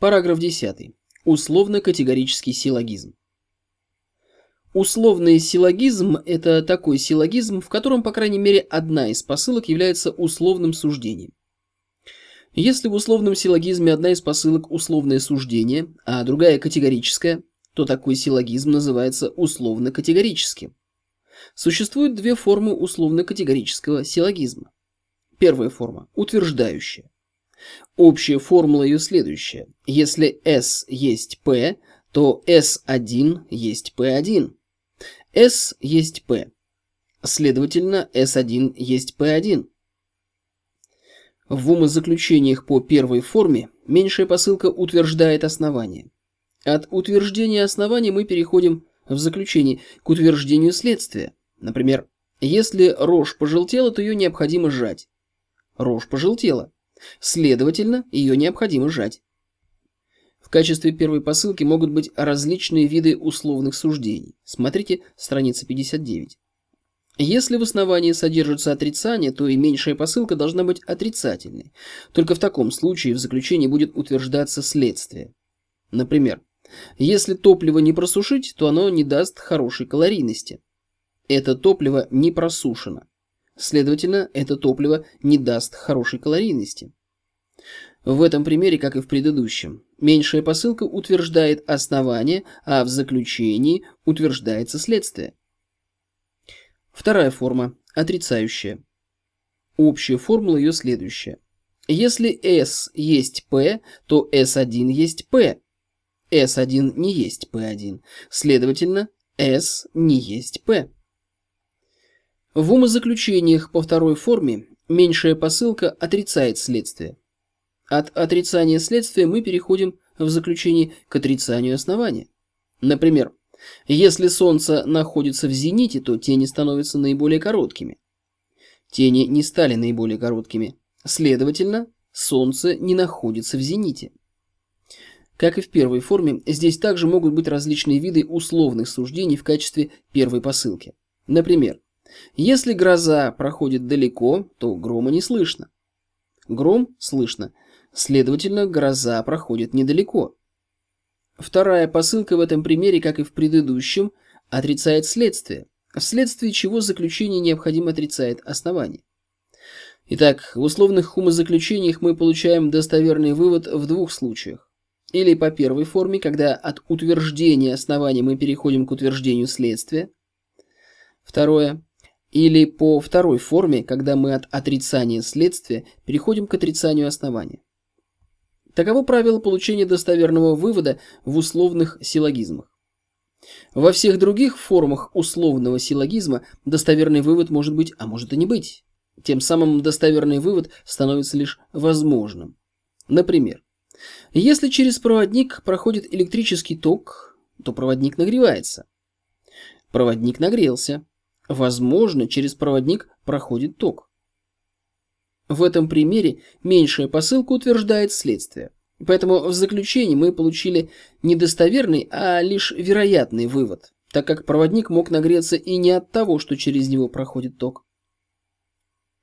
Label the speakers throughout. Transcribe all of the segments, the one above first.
Speaker 1: Параграф 10. Условно-категорический силлогизм. Условный силлогизм – это такой силлогизм, в котором, по крайней мере, одна из посылок является условным суждением. Если в условном силлогизме одна из посылок – условное суждение, а другая – категорическая, то такой силлогизм называется условно-категорическим. Существует две формы условно-категорического силлогизма. Первая форма – утверждающая. Общая формула ее следующая. Если S есть P, то S1 есть P1. S есть P. Следовательно, S1 есть P1. В умозаключениях по первой форме меньшая посылка утверждает основание. От утверждения основания мы переходим в заключении к утверждению следствия. Например, если рожь пожелтела, то ее необходимо сжать. Рожь пожелтела. Следовательно, ее необходимо сжать. В качестве первой посылки могут быть различные виды условных суждений. Смотрите страница 59. Если в основании содержится отрицание, то и меньшая посылка должна быть отрицательной. Только в таком случае в заключении будет утверждаться следствие. Например, если топливо не просушить, то оно не даст хорошей калорийности. Это топливо не просушено. Следовательно, это топливо не даст хорошей калорийности. В этом примере, как и в предыдущем, меньшая посылка утверждает основание, а в заключении утверждается следствие. Вторая форма – отрицающая. Общая формула ее следующая. Если S есть P, то S1 есть P. S1 не есть P1. Следовательно, S не есть P. В умозаключениях по второй форме меньшая посылка отрицает следствие. От отрицания следствия мы переходим в заключении к отрицанию основания. Например, если Солнце находится в зените, то тени становятся наиболее короткими. Тени не стали наиболее короткими. Следовательно, Солнце не находится в зените. Как и в первой форме, здесь также могут быть различные виды условных суждений в качестве первой посылки. Например, если гроза проходит далеко, то грома не слышно. Гром слышно, Следовательно, гроза проходит недалеко. Вторая посылка в этом примере, как и в предыдущем, отрицает следствие, вследствие чего заключение необходимо отрицает основание. Итак, в условных умозаключениях мы получаем достоверный вывод в двух случаях. Или по первой форме, когда от утверждения основания мы переходим к утверждению следствия. Второе. Или по второй форме, когда мы от отрицания следствия переходим к отрицанию основания. Таково правило получения достоверного вывода в условных силлогизмах. Во всех других формах условного силлогизма достоверный вывод может быть, а может и не быть. Тем самым достоверный вывод становится лишь возможным. Например, если через проводник проходит электрический ток, то проводник нагревается. Проводник нагрелся. Возможно, через проводник проходит ток. В этом примере меньшая посылка утверждает следствие. Поэтому в заключении мы получили недостоверный, а лишь вероятный вывод, так как проводник мог нагреться и не от того, что через него проходит ток.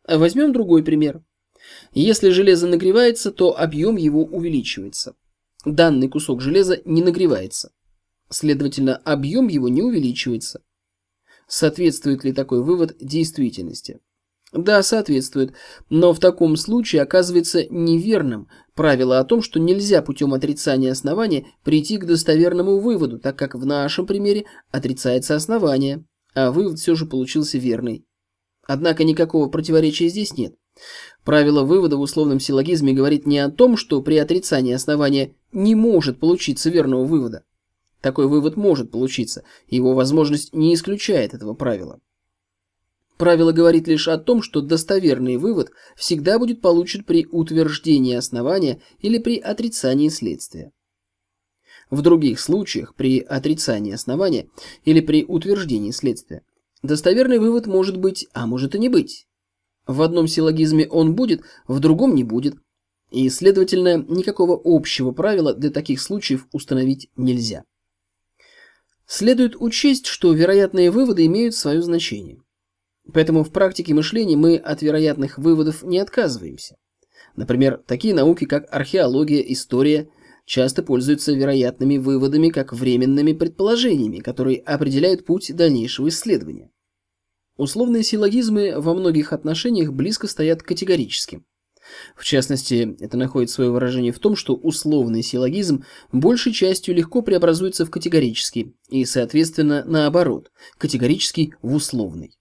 Speaker 1: Возьмем другой пример. Если железо нагревается, то объем его увеличивается. Данный кусок железа не нагревается. Следовательно, объем его не увеличивается. Соответствует ли такой вывод действительности? Да, соответствует, но в таком случае оказывается неверным правило о том, что нельзя путем отрицания основания прийти к достоверному выводу, так как в нашем примере отрицается основание, а вывод все же получился верный. Однако никакого противоречия здесь нет. Правило вывода в условном силлогизме говорит не о том, что при отрицании основания не может получиться верного вывода. Такой вывод может получиться, его возможность не исключает этого правила. Правило говорит лишь о том, что достоверный вывод всегда будет получен при утверждении основания или при отрицании следствия. В других случаях, при отрицании основания или при утверждении следствия, достоверный вывод может быть, а может и не быть. В одном силлогизме он будет, в другом не будет, и, следовательно, никакого общего правила для таких случаев установить нельзя. Следует учесть, что вероятные выводы имеют свое значение. Поэтому в практике мышления мы от вероятных выводов не отказываемся. Например, такие науки, как археология, история, часто пользуются вероятными выводами как временными предположениями, которые определяют путь дальнейшего исследования. Условные силлогизмы во многих отношениях близко стоят к категорическим. В частности, это находит свое выражение в том, что условный силлогизм большей частью легко преобразуется в категорический и, соответственно, наоборот, категорический в условный.